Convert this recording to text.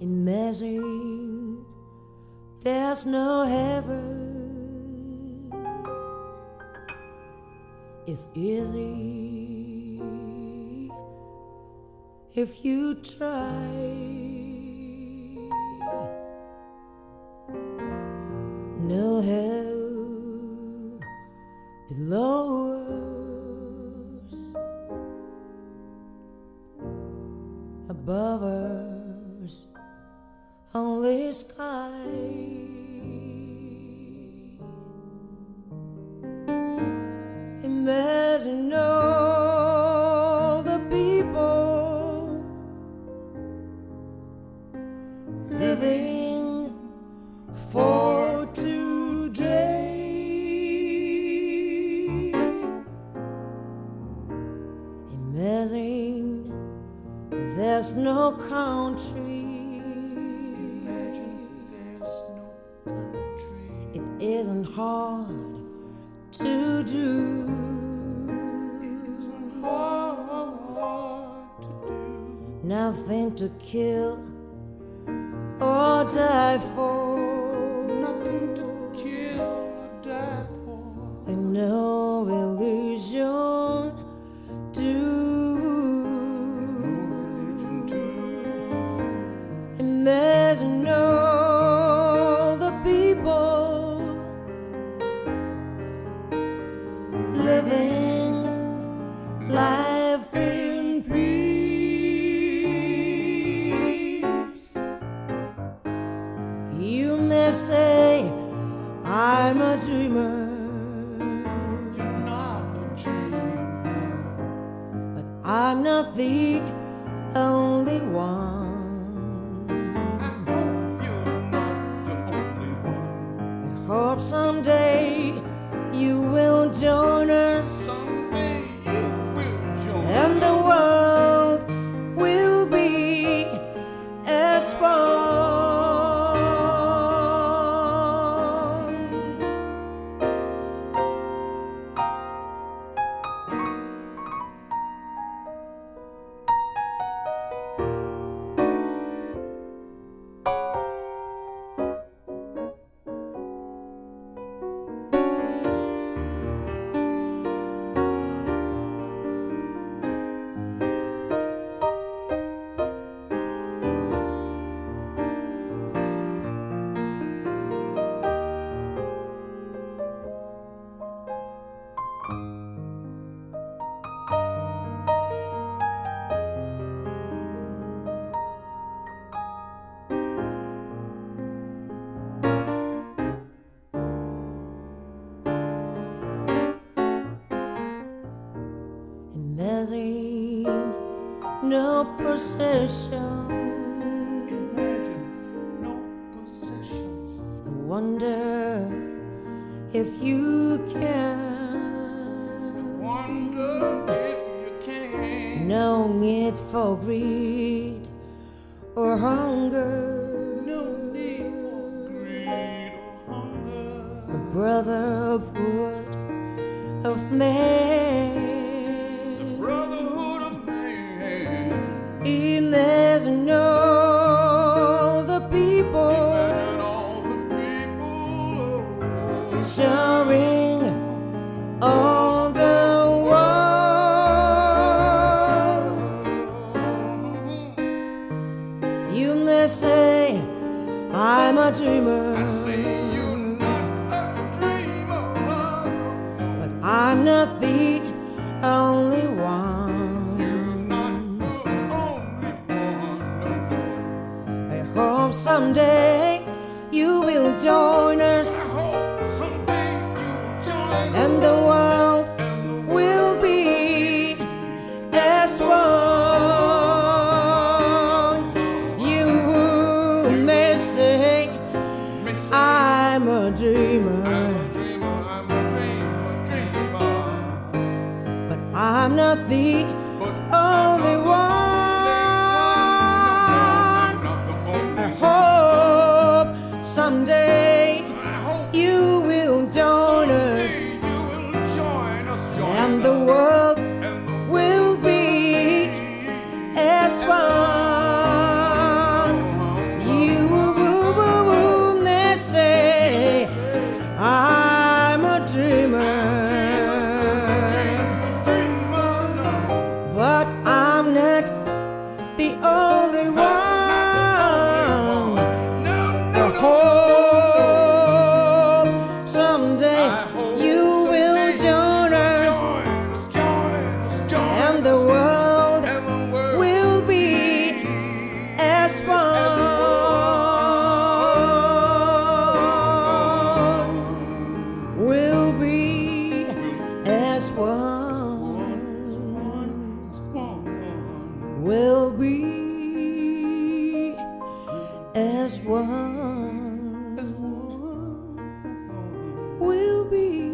Imagine there's no heaven. It's easy if you try. No hell below living for today. Imagine there's no country. Imagine there's no country. It isn't hard to do. It isn't hard to do. Nothing to kill die for. You say I'm a dreamer. You're not a dreamer. But I'm not the only one. I hope you're not the only one. I hope someday you will join Imagine no possession. Imagine no possessions. I wonder if you can. Wonder if you can. No need for greed or hunger. No need for greed or hunger. The brotherhood of man. Not the only one. The only one. I hope someday you will join us I hope someday you'll join and the world will be as one. You may say I'm a dreamer, not the only be